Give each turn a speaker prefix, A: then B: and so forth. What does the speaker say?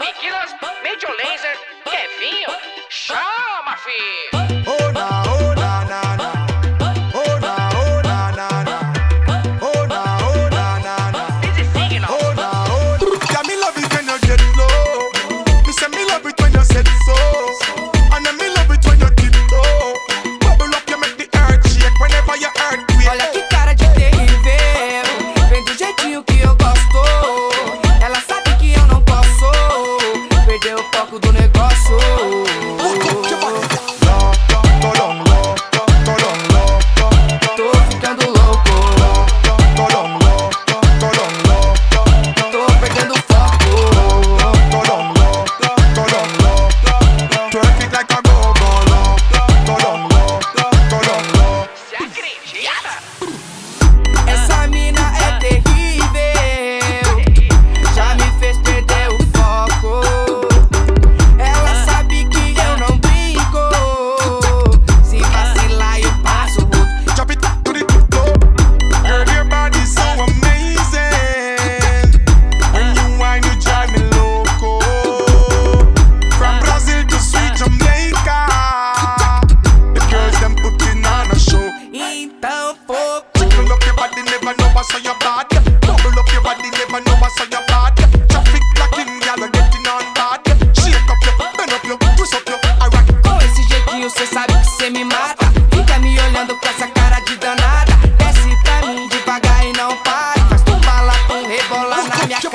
A: Killers, Major Laser, Kevinho, chama, fi! na 家